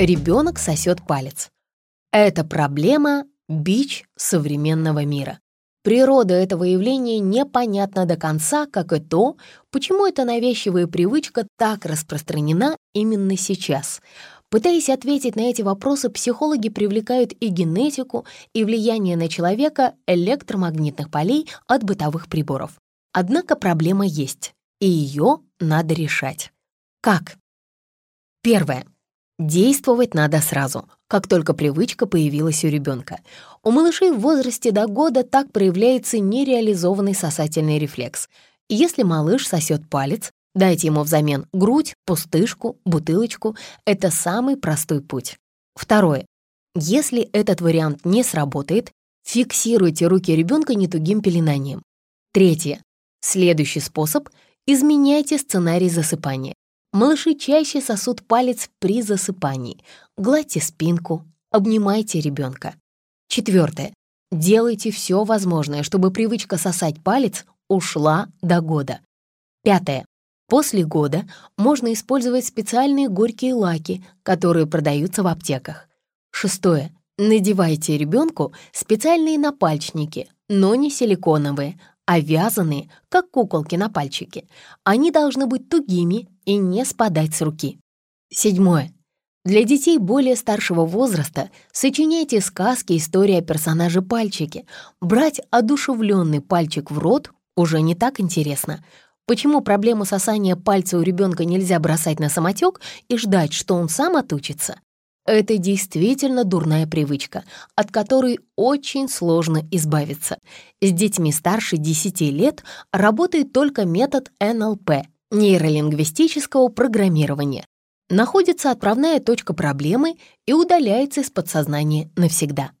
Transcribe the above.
Ребенок сосет палец. Это проблема – бич современного мира. Природа этого явления непонятна до конца, как и то, почему эта навязчивая привычка так распространена именно сейчас. Пытаясь ответить на эти вопросы, психологи привлекают и генетику, и влияние на человека электромагнитных полей от бытовых приборов. Однако проблема есть, и ее надо решать. Как? Первое. Действовать надо сразу, как только привычка появилась у ребенка. У малышей в возрасте до года так проявляется нереализованный сосательный рефлекс. Если малыш сосет палец, дайте ему взамен грудь, пустышку, бутылочку. Это самый простой путь. Второе. Если этот вариант не сработает, фиксируйте руки ребенка нетугим пеленанием. Третье. Следующий способ — изменяйте сценарий засыпания. Малыши чаще сосут палец при засыпании. Гладьте спинку, обнимайте ребенка. Четвертое. Делайте все возможное, чтобы привычка сосать палец ушла до года. Пятое. После года можно использовать специальные горькие лаки, которые продаются в аптеках. Шестое. Надевайте ребенку специальные напальчники, но не силиконовые, а вязаные, как куколки на пальчике. Они должны быть тугими и не спадать с руки. Седьмое. Для детей более старшего возраста сочиняйте сказки, истории о персонаже пальчики. Брать одушевленный пальчик в рот уже не так интересно. Почему проблему сосания пальца у ребенка нельзя бросать на самотек и ждать, что он сам отучится? Это действительно дурная привычка, от которой очень сложно избавиться. С детьми старше 10 лет работает только метод НЛП — нейролингвистического программирования. Находится отправная точка проблемы и удаляется из подсознания навсегда.